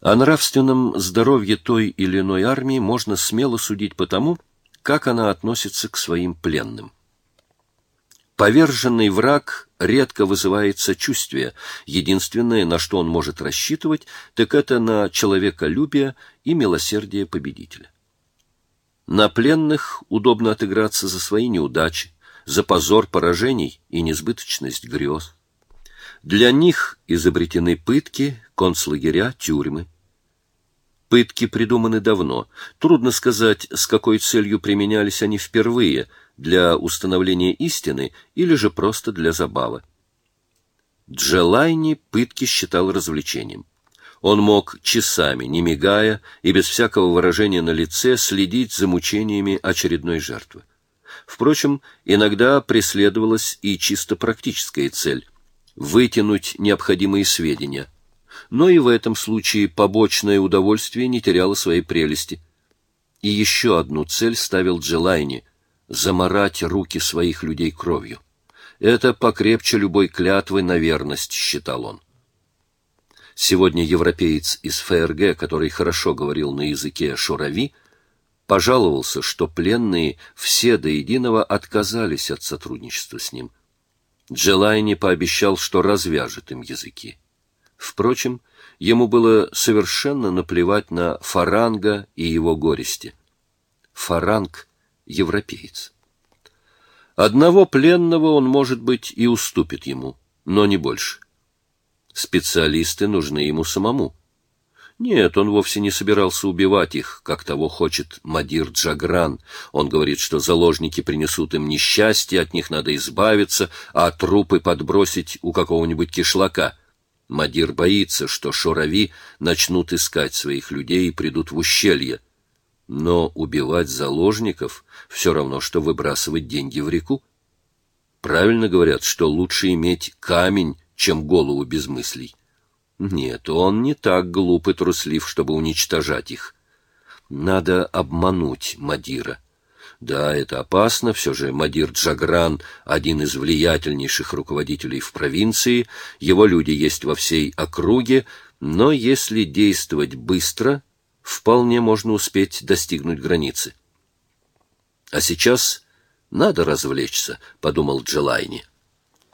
О нравственном здоровье той или иной армии можно смело судить по тому, как она относится к своим пленным. Поверженный враг редко вызывает сочувствие. Единственное, на что он может рассчитывать, так это на человеколюбие и милосердие победителя. На пленных удобно отыграться за свои неудачи, за позор поражений и несбыточность грез. Для них изобретены пытки, концлагеря, тюрьмы. Пытки придуманы давно. Трудно сказать, с какой целью применялись они впервые – для установления истины или же просто для забавы. Джелайни пытки считал развлечением. Он мог часами, не мигая и без всякого выражения на лице, следить за мучениями очередной жертвы. Впрочем, иногда преследовалась и чисто практическая цель – вытянуть необходимые сведения. Но и в этом случае побочное удовольствие не теряло своей прелести. И еще одну цель ставил Джелайни – заморать руки своих людей кровью. Это покрепче любой клятвы на верность, считал он. Сегодня европеец из ФРГ, который хорошо говорил на языке шурави, пожаловался, что пленные все до единого отказались от сотрудничества с ним. Джелайни пообещал, что развяжет им языки. Впрочем, ему было совершенно наплевать на Фаранга и его горести. Фаранг — европеец. Одного пленного он, может быть, и уступит ему, но не больше. Специалисты нужны ему самому. Нет, он вовсе не собирался убивать их, как того хочет Мадир Джагран. Он говорит, что заложники принесут им несчастье, от них надо избавиться, а трупы подбросить у какого-нибудь кишлака. Мадир боится, что шурави начнут искать своих людей и придут в ущелье. Но убивать заложников все равно, что выбрасывать деньги в реку. Правильно говорят, что лучше иметь камень, чем голову без мыслей. Нет, он не так глуп и труслив, чтобы уничтожать их. Надо обмануть Мадира. Да, это опасно, все же Мадир Джагран — один из влиятельнейших руководителей в провинции, его люди есть во всей округе, но если действовать быстро, вполне можно успеть достигнуть границы. А сейчас надо развлечься, — подумал Джелайни.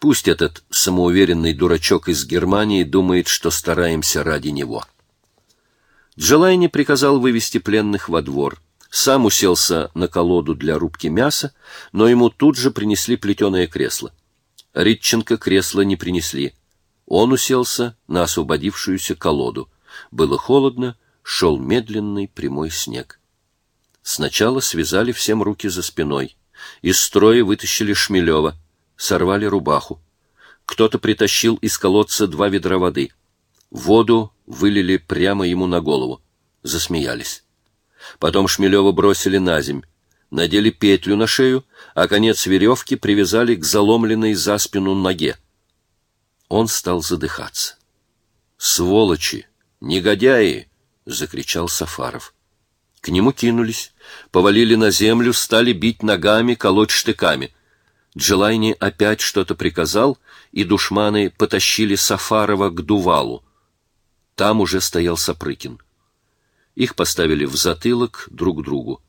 Пусть этот самоуверенный дурачок из Германии думает, что стараемся ради него. Джелайни приказал вывести пленных во двор. Сам уселся на колоду для рубки мяса, но ему тут же принесли плетеное кресло. Ритченко кресло не принесли. Он уселся на освободившуюся колоду. Было холодно, шел медленный прямой снег. Сначала связали всем руки за спиной. Из строя вытащили Шмелева — сорвали рубаху. Кто-то притащил из колодца два ведра воды. Воду вылили прямо ему на голову. Засмеялись. Потом Шмелева бросили на земь, надели петлю на шею, а конец веревки привязали к заломленной за спину ноге. Он стал задыхаться. «Сволочи! Негодяи!» — закричал Сафаров. К нему кинулись, повалили на землю, стали бить ногами, колоть штыками. Джилайни опять что-то приказал, и душманы потащили Сафарова к Дувалу. Там уже стоял Сапрыкин. Их поставили в затылок друг другу.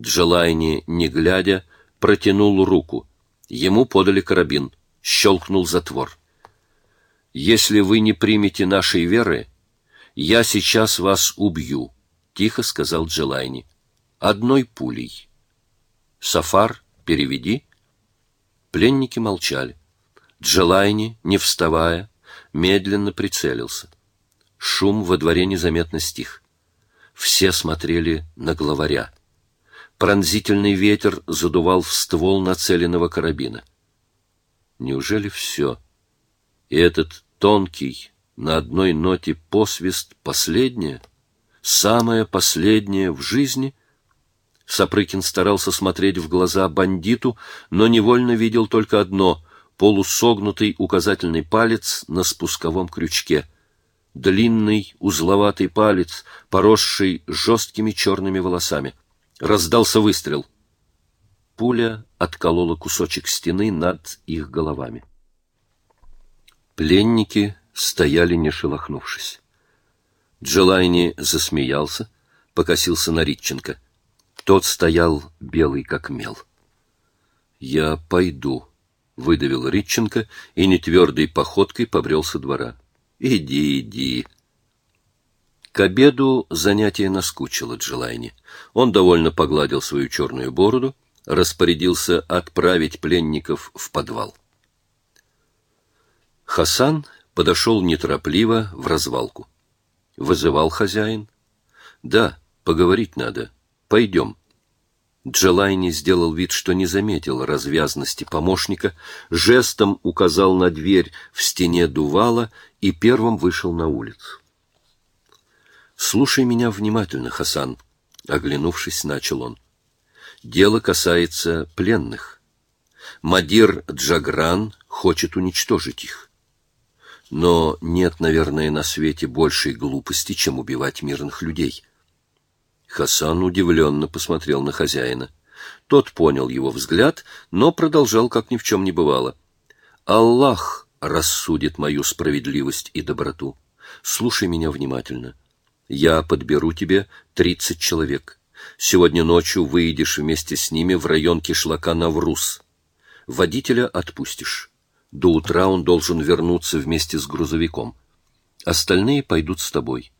Джилайни, не глядя, протянул руку. Ему подали карабин. Щелкнул затвор. «Если вы не примете нашей веры, я сейчас вас убью», — тихо сказал Джилайни. «Одной пулей». «Сафар, переведи». Пленники молчали. Джелайни, не вставая, медленно прицелился. Шум во дворе незаметно стих. Все смотрели на главаря. Пронзительный ветер задувал в ствол нацеленного карабина. Неужели все? И этот тонкий, на одной ноте посвист последнее, самое последнее в жизни — Сапрыкин старался смотреть в глаза бандиту, но невольно видел только одно — полусогнутый указательный палец на спусковом крючке. Длинный, узловатый палец, поросший жесткими черными волосами. Раздался выстрел. Пуля отколола кусочек стены над их головами. Пленники стояли, не шелохнувшись. Джелайни засмеялся, покосился на Ритченко. Тот стоял белый как мел. «Я пойду», — выдавил Ритченко и нетвердой походкой побрел со двора. «Иди, иди». К обеду занятие наскучило Джелайни. Он довольно погладил свою черную бороду, распорядился отправить пленников в подвал. Хасан подошел неторопливо в развалку. Вызывал хозяин? Да, поговорить надо. Пойдем. Джелайни сделал вид, что не заметил развязности помощника, жестом указал на дверь в стене дувала и первым вышел на улицу. «Слушай меня внимательно, Хасан», — оглянувшись, начал он. «Дело касается пленных. Мадир Джагран хочет уничтожить их. Но нет, наверное, на свете большей глупости, чем убивать мирных людей». Хасан удивленно посмотрел на хозяина. Тот понял его взгляд, но продолжал, как ни в чем не бывало. «Аллах рассудит мою справедливость и доброту. Слушай меня внимательно. Я подберу тебе тридцать человек. Сегодня ночью выйдешь вместе с ними в район кишлака Навруз. Водителя отпустишь. До утра он должен вернуться вместе с грузовиком. Остальные пойдут с тобой.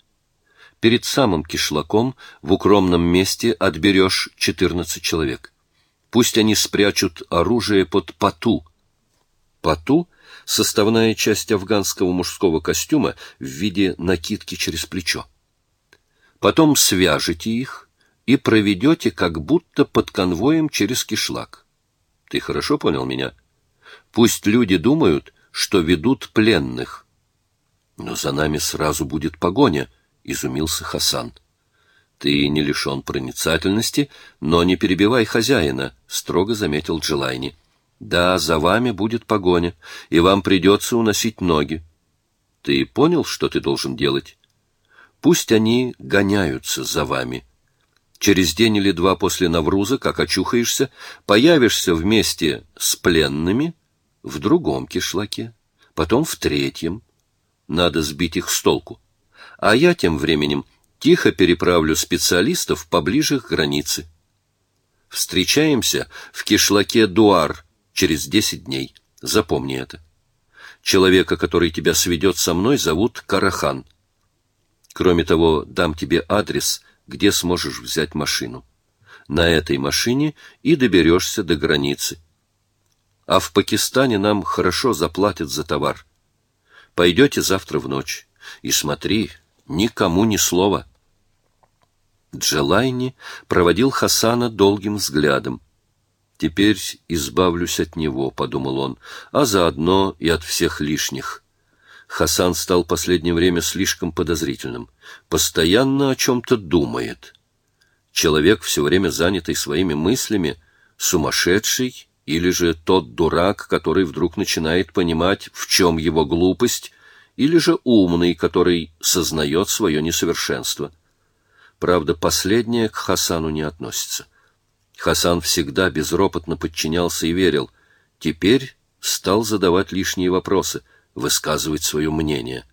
Перед самым кишлаком в укромном месте отберешь четырнадцать человек. Пусть они спрячут оружие под пату. Пату — составная часть афганского мужского костюма в виде накидки через плечо. Потом свяжете их и проведете как будто под конвоем через кишлак. Ты хорошо понял меня? Пусть люди думают, что ведут пленных. Но за нами сразу будет погоня, — изумился Хасан. Ты не лишен проницательности, но не перебивай хозяина, — строго заметил Джилайни. Да, за вами будет погоня, и вам придется уносить ноги. Ты понял, что ты должен делать? Пусть они гоняются за вами. Через день или два после Навруза, как очухаешься, появишься вместе с пленными в другом кишлаке, потом в третьем. Надо сбить их с толку. А я тем временем тихо переправлю специалистов поближе к границе. Встречаемся в кишлаке Дуар через десять дней. Запомни это. Человека, который тебя сведет со мной, зовут Карахан — Кроме того, дам тебе адрес, где сможешь взять машину. На этой машине и доберешься до границы. А в Пакистане нам хорошо заплатят за товар. Пойдете завтра в ночь. И смотри, никому ни слова. Джелайни проводил Хасана долгим взглядом. «Теперь избавлюсь от него», — подумал он, — «а заодно и от всех лишних». Хасан стал последнее время слишком подозрительным. Постоянно о чем-то думает. Человек, все время занятый своими мыслями, сумасшедший или же тот дурак, который вдруг начинает понимать, в чем его глупость, или же умный, который сознает свое несовершенство. Правда, последнее к Хасану не относится. Хасан всегда безропотно подчинялся и верил. Теперь стал задавать лишние вопросы — высказывать свое мнение.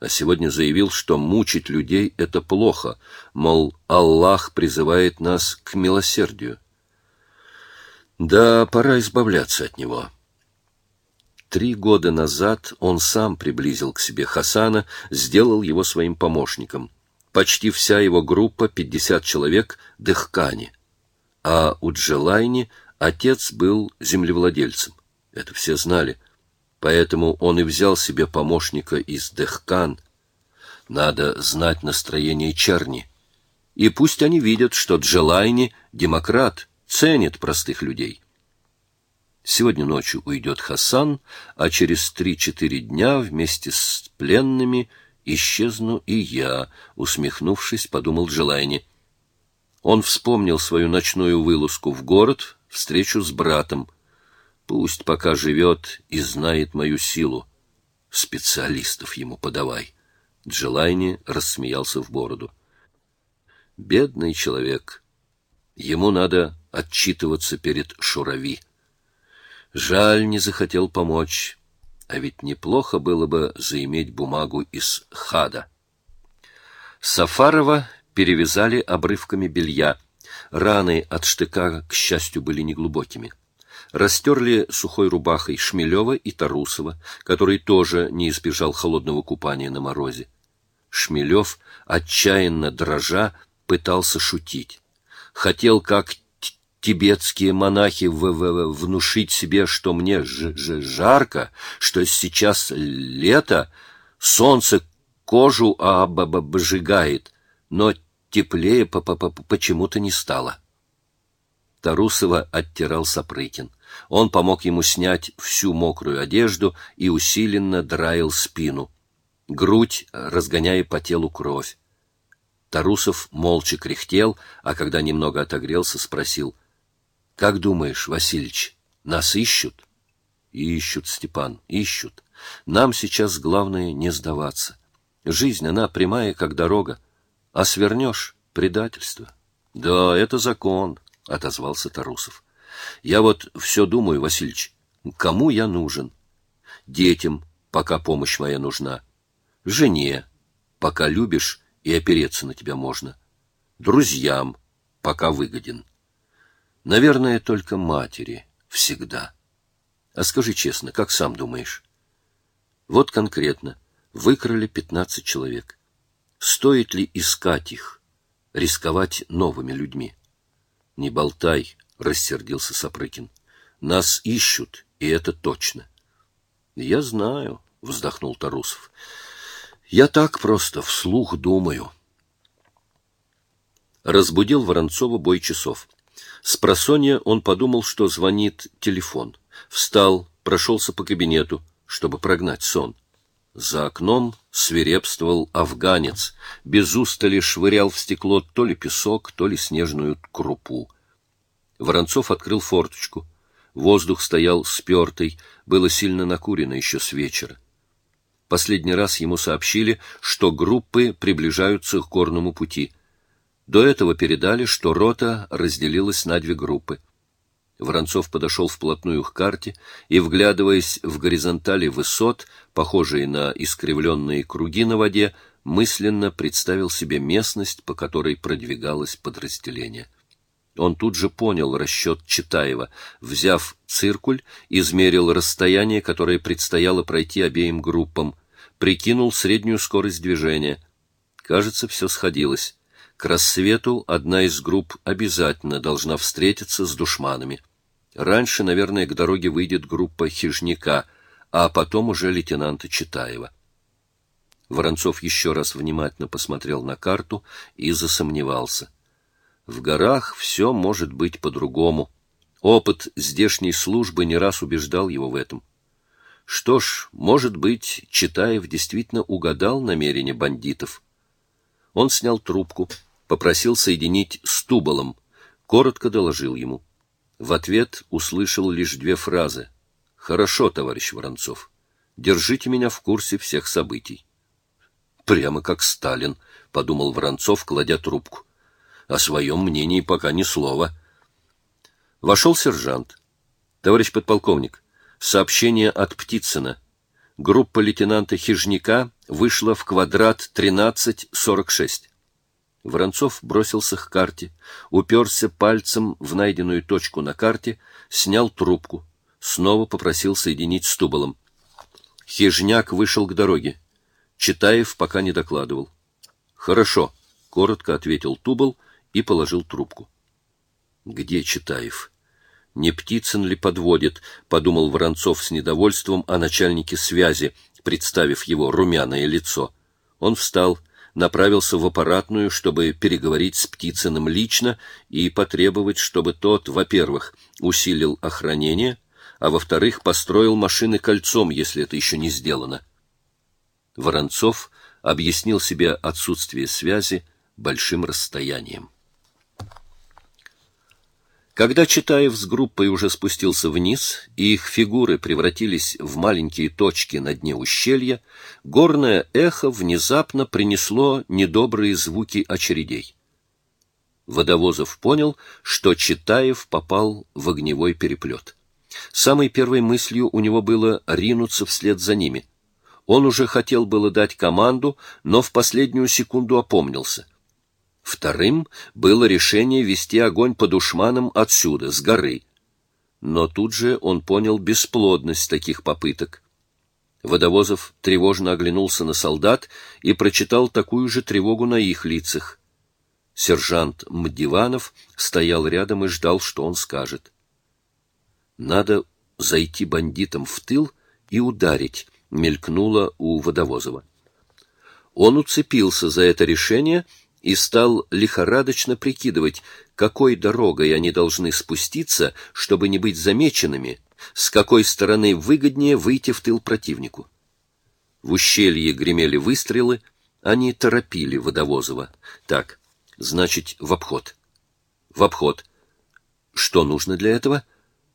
А сегодня заявил, что мучить людей — это плохо, мол, Аллах призывает нас к милосердию. Да, пора избавляться от него. Три года назад он сам приблизил к себе Хасана, сделал его своим помощником. Почти вся его группа, пятьдесят человек, — дыхкани. А у Джелайни отец был землевладельцем. Это все знали — Поэтому он и взял себе помощника из Дехкан. Надо знать настроение черни. И пусть они видят, что Джелайни — демократ, ценит простых людей. Сегодня ночью уйдет Хасан, а через три-четыре дня вместе с пленными исчезну и я, усмехнувшись, подумал Джелайни. Он вспомнил свою ночную вылазку в город, встречу с братом — Пусть пока живет и знает мою силу. Специалистов ему подавай. Джелайни рассмеялся в бороду. Бедный человек. Ему надо отчитываться перед Шурави. Жаль, не захотел помочь. А ведь неплохо было бы заиметь бумагу из хада. Сафарова перевязали обрывками белья. Раны от штыка, к счастью, были неглубокими. Растерли сухой рубахой Шмелева и Тарусова, который тоже не избежал холодного купания на морозе. Шмелев, отчаянно дрожа, пытался шутить. Хотел, как тибетские монахи, в -в внушить себе, что мне ж -ж жарко, что сейчас лето, солнце кожу обжигает, но теплее почему-то не стало. Тарусова оттирал Сапрыкин. Он помог ему снять всю мокрую одежду и усиленно драил спину. Грудь, разгоняя по телу кровь. Тарусов молча кряхтел, а когда немного отогрелся, спросил. — Как думаешь, Васильич, нас ищут? — Ищут, Степан, ищут. Нам сейчас главное не сдаваться. Жизнь, она прямая, как дорога. А свернешь — предательство. — Да, это закон, — отозвался Тарусов. — Я вот все думаю, Васильич, кому я нужен? Детям, пока помощь моя нужна. Жене, пока любишь и опереться на тебя можно. Друзьям, пока выгоден. Наверное, только матери всегда. А скажи честно, как сам думаешь? Вот конкретно, выкрали пятнадцать человек. Стоит ли искать их, рисковать новыми людьми? — Не болтай, — рассердился Сапрыкин. — Нас ищут, и это точно. — Я знаю, — вздохнул Тарусов. — Я так просто вслух думаю. Разбудил Воронцова бой часов. С просонья он подумал, что звонит телефон. Встал, прошелся по кабинету, чтобы прогнать сон. За окном свирепствовал афганец, без устали швырял в стекло то ли песок, то ли снежную крупу. Воронцов открыл форточку. Воздух стоял спертый, было сильно накурено еще с вечера. Последний раз ему сообщили, что группы приближаются к горному пути. До этого передали, что рота разделилась на две группы — Воронцов подошел вплотную к карте и, вглядываясь в горизонтали высот, похожие на искривленные круги на воде, мысленно представил себе местность, по которой продвигалось подразделение. Он тут же понял расчет Читаева, взяв циркуль, измерил расстояние, которое предстояло пройти обеим группам, прикинул среднюю скорость движения. Кажется, все сходилось. К рассвету одна из групп обязательно должна встретиться с душманами. Раньше, наверное, к дороге выйдет группа хижника, а потом уже лейтенанта Читаева. Воронцов еще раз внимательно посмотрел на карту и засомневался. В горах все может быть по-другому. Опыт здешней службы не раз убеждал его в этом. Что ж, может быть, Читаев действительно угадал намерения бандитов. Он снял трубку, попросил соединить с Тубалом, коротко доложил ему — в ответ услышал лишь две фразы. «Хорошо, товарищ Воронцов. Держите меня в курсе всех событий». «Прямо как Сталин», — подумал Воронцов, кладя трубку. «О своем мнении пока ни слова». Вошел сержант. «Товарищ подполковник, сообщение от Птицына. Группа лейтенанта Хижняка вышла в квадрат 1346. Воронцов бросился к карте, уперся пальцем в найденную точку на карте, снял трубку, снова попросил соединить с Тубалом. Хижняк вышел к дороге. Читаев пока не докладывал. «Хорошо», — коротко ответил Тубал и положил трубку. «Где Читаев?» «Не Птицын ли подводит?» — подумал Воронцов с недовольством о начальнике связи, представив его румяное лицо. Он встал — направился в аппаратную, чтобы переговорить с Птицыным лично и потребовать, чтобы тот, во-первых, усилил охранение, а во-вторых, построил машины кольцом, если это еще не сделано. Воронцов объяснил себе отсутствие связи большим расстоянием. Когда Читаев с группой уже спустился вниз, и их фигуры превратились в маленькие точки на дне ущелья, горное эхо внезапно принесло недобрые звуки очередей. Водовозов понял, что Читаев попал в огневой переплет. Самой первой мыслью у него было ринуться вслед за ними. Он уже хотел было дать команду, но в последнюю секунду опомнился. Вторым было решение вести огонь по душманам отсюда, с горы. Но тут же он понял бесплодность таких попыток. Водовозов тревожно оглянулся на солдат и прочитал такую же тревогу на их лицах. Сержант Мдиванов стоял рядом и ждал, что он скажет. Надо зайти бандитам в тыл и ударить, мелькнуло у Водовозова. Он уцепился за это решение и стал лихорадочно прикидывать, какой дорогой они должны спуститься, чтобы не быть замеченными, с какой стороны выгоднее выйти в тыл противнику. В ущелье гремели выстрелы, они торопили Водовозова. Так, значит, в обход. В обход. Что нужно для этого?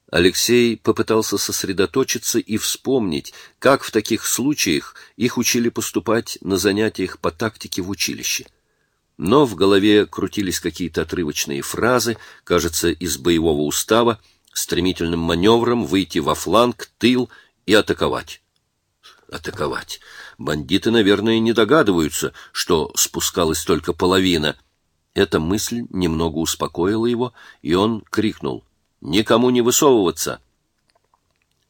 Алексей попытался сосредоточиться и вспомнить, как в таких случаях их учили поступать на занятиях по тактике в училище. Но в голове крутились какие-то отрывочные фразы, кажется, из боевого устава, стремительным маневром выйти во фланг, тыл и атаковать. Атаковать. Бандиты, наверное, не догадываются, что спускалась только половина. Эта мысль немного успокоила его, и он крикнул Никому не высовываться.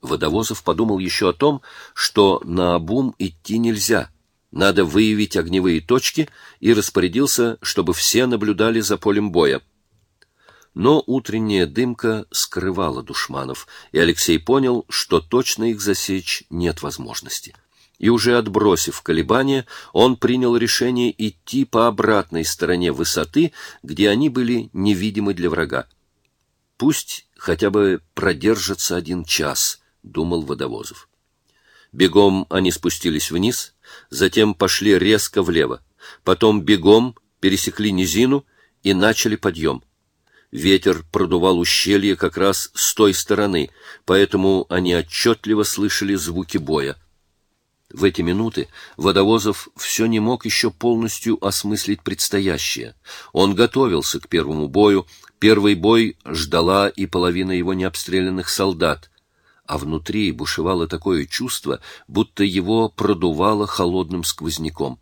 Водовозов подумал еще о том, что на обум идти нельзя. Надо выявить огневые точки и распорядился, чтобы все наблюдали за полем боя. Но утренняя дымка скрывала душманов, и Алексей понял, что точно их засечь нет возможности. И уже отбросив колебания, он принял решение идти по обратной стороне высоты, где они были невидимы для врага. Пусть хотя бы продержится один час, думал Водовозов. Бегом они спустились вниз, затем пошли резко влево, потом бегом пересекли низину и начали подъем. Ветер продувал ущелье как раз с той стороны, поэтому они отчетливо слышали звуки боя. В эти минуты Водовозов все не мог еще полностью осмыслить предстоящее. Он готовился к первому бою, Первый бой ждала и половина его необстрелянных солдат, а внутри бушевало такое чувство, будто его продувало холодным сквозняком.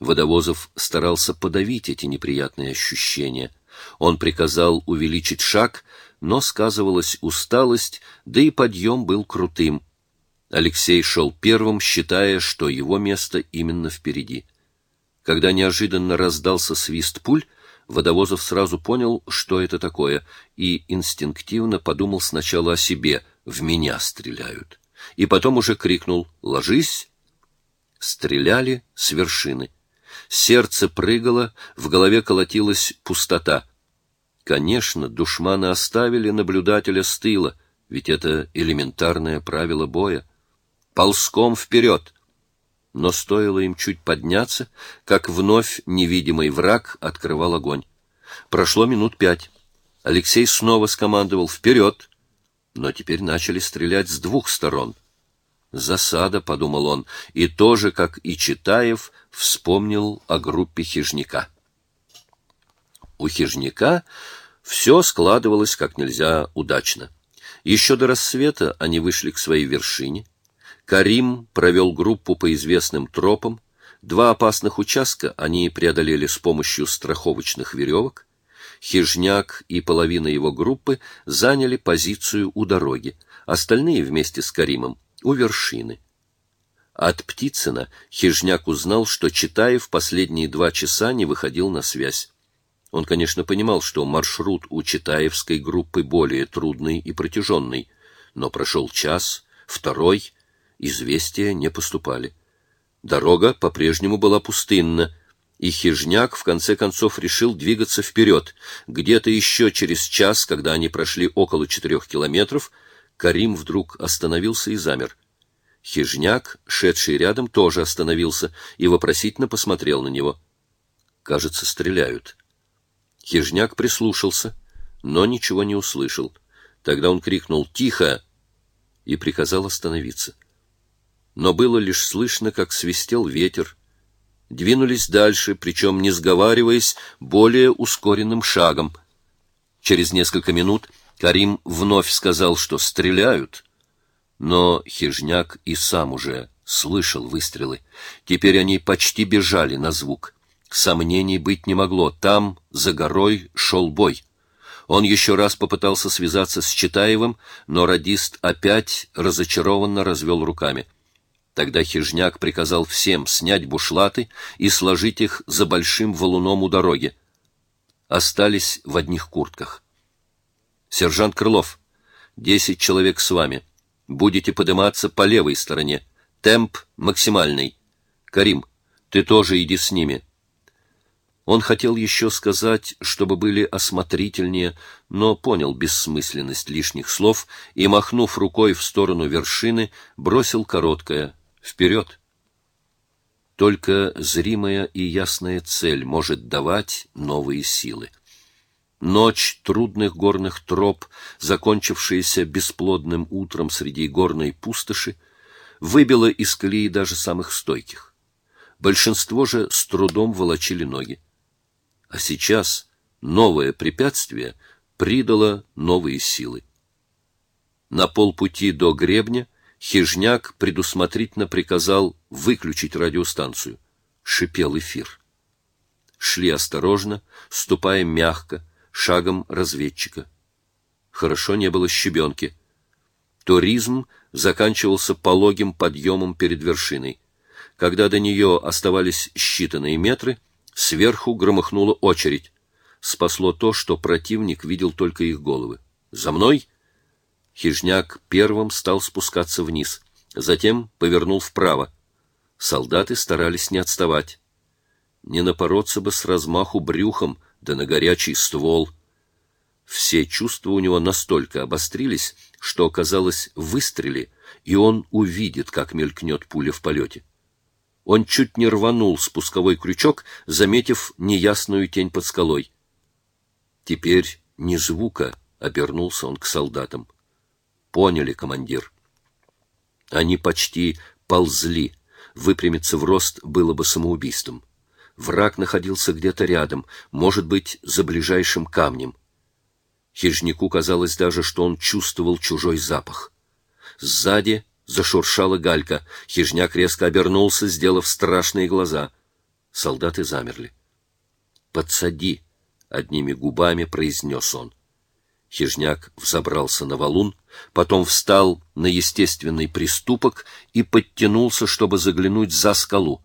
Водовозов старался подавить эти неприятные ощущения. Он приказал увеличить шаг, но сказывалась усталость, да и подъем был крутым. Алексей шел первым, считая, что его место именно впереди. Когда неожиданно раздался свист пуль, Водовозов сразу понял, что это такое, и инстинктивно подумал сначала о себе, в меня стреляют. И потом уже крикнул «Ложись!». Стреляли с вершины. Сердце прыгало, в голове колотилась пустота. Конечно, душманы оставили наблюдателя с тыла, ведь это элементарное правило боя. Ползком вперед! но стоило им чуть подняться, как вновь невидимый враг открывал огонь. Прошло минут пять. Алексей снова скомандовал «Вперед!», но теперь начали стрелять с двух сторон. «Засада», — подумал он, и тоже, как и Читаев, вспомнил о группе хижника. У хижника все складывалось как нельзя удачно. Еще до рассвета они вышли к своей вершине — Карим провел группу по известным тропам. Два опасных участка они преодолели с помощью страховочных веревок. Хижняк и половина его группы заняли позицию у дороги, остальные вместе с Каримом у вершины. От Птицына Хижняк узнал, что Читаев последние два часа не выходил на связь. Он, конечно, понимал, что маршрут у Читаевской группы более трудный и протяженный, но прошел час, второй — известия не поступали. Дорога по-прежнему была пустынна, и хижняк в конце концов решил двигаться вперед. Где-то еще через час, когда они прошли около четырех километров, Карим вдруг остановился и замер. Хижняк, шедший рядом, тоже остановился и вопросительно посмотрел на него. Кажется, стреляют. Хижняк прислушался, но ничего не услышал. Тогда он крикнул «Тихо!» и приказал остановиться но было лишь слышно, как свистел ветер. Двинулись дальше, причем не сговариваясь, более ускоренным шагом. Через несколько минут Карим вновь сказал, что стреляют, но хижняк и сам уже Слышал выстрелы. Теперь они почти бежали на звук. Сомнений быть не могло. Там, за горой, шел бой. Он еще раз попытался связаться с Читаевым, но радист опять разочарованно развел руками. Тогда хижняк приказал всем снять бушлаты и сложить их за большим валуном у дороги. Остались в одних куртках. «Сержант Крылов, десять человек с вами. Будете подниматься по левой стороне. Темп максимальный. Карим, ты тоже иди с ними». Он хотел еще сказать, чтобы были осмотрительнее, но понял бессмысленность лишних слов и, махнув рукой в сторону вершины, бросил короткое Вперед! Только зримая и ясная цель может давать новые силы. Ночь трудных горных троп, закончившаяся бесплодным утром среди горной пустоши, выбила из колеи даже самых стойких. Большинство же с трудом волочили ноги. А сейчас новое препятствие придало новые силы. На полпути до гребня Хижняк предусмотрительно приказал выключить радиостанцию. Шипел эфир. Шли осторожно, ступая мягко, шагом разведчика. Хорошо не было щебенки. Туризм заканчивался пологим подъемом перед вершиной. Когда до нее оставались считанные метры, сверху громыхнула очередь. Спасло то, что противник видел только их головы. «За мной!» Хижняк первым стал спускаться вниз, затем повернул вправо. Солдаты старались не отставать. Не напороться бы с размаху брюхом, да на горячий ствол. Все чувства у него настолько обострились, что, казалось, выстрели, и он увидит, как мелькнет пуля в полете. Он чуть не рванул спусковой крючок, заметив неясную тень под скалой. Теперь ни звука, обернулся он к солдатам. Поняли, командир. Они почти ползли. Выпрямиться в рост было бы самоубийством. Враг находился где-то рядом, может быть, за ближайшим камнем. Хижнику казалось даже, что он чувствовал чужой запах. Сзади зашуршала галька. Хижняк резко обернулся, сделав страшные глаза. Солдаты замерли. «Подсади!» — одними губами произнес он. Хижняк взобрался на валун, потом встал на естественный приступок и подтянулся, чтобы заглянуть за скалу.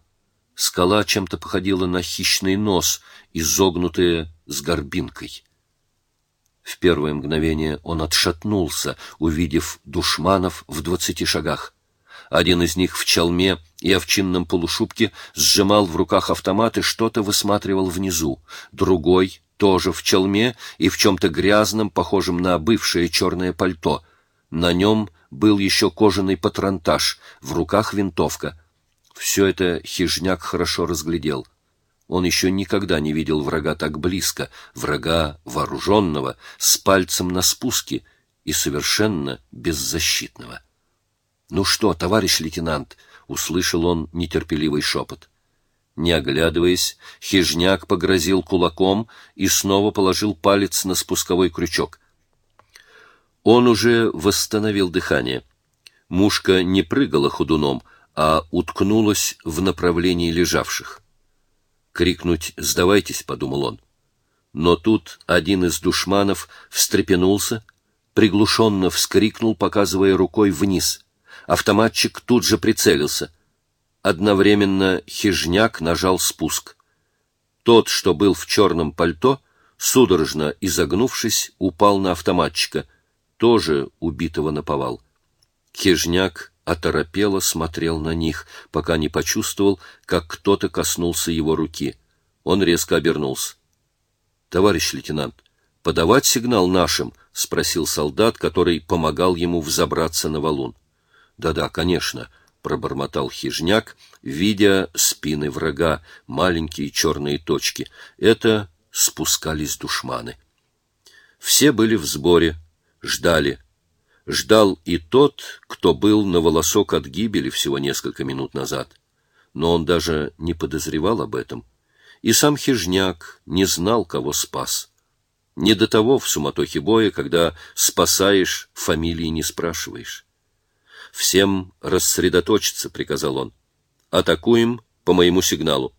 Скала чем-то походила на хищный нос, изогнутая с горбинкой. В первое мгновение он отшатнулся, увидев душманов в двадцати шагах. Один из них в чалме и овчинном полушубке сжимал в руках автомат и что-то высматривал внизу. Другой тоже в челме и в чем-то грязном, похожем на бывшее черное пальто. На нем был еще кожаный патронтаж, в руках винтовка. Все это хижняк хорошо разглядел. Он еще никогда не видел врага так близко, врага вооруженного, с пальцем на спуске и совершенно беззащитного. — Ну что, товарищ лейтенант? — услышал он нетерпеливый шепот. Не оглядываясь, хижняк погрозил кулаком и снова положил палец на спусковой крючок. Он уже восстановил дыхание. Мушка не прыгала ходуном, а уткнулась в направлении лежавших. Крикнуть «Сдавайтесь!» — подумал он. Но тут один из душманов встрепенулся, приглушенно вскрикнул, показывая рукой вниз. Автоматчик тут же прицелился — Одновременно хижняк нажал спуск. Тот, что был в черном пальто, судорожно изогнувшись, упал на автоматчика, тоже убитого наповал. Хижняк оторопело смотрел на них, пока не почувствовал, как кто-то коснулся его руки. Он резко обернулся. — Товарищ лейтенант, подавать сигнал нашим? — спросил солдат, который помогал ему взобраться на валун. «Да — Да-да, конечно, — пробормотал хижняк, видя спины врага, маленькие черные точки. Это спускались душманы. Все были в сборе, ждали. Ждал и тот, кто был на волосок от гибели всего несколько минут назад. Но он даже не подозревал об этом. И сам хижняк не знал, кого спас. Не до того в суматохе боя, когда спасаешь, фамилии не спрашиваешь. «Всем рассредоточиться», — приказал он. «Атакуем по моему сигналу.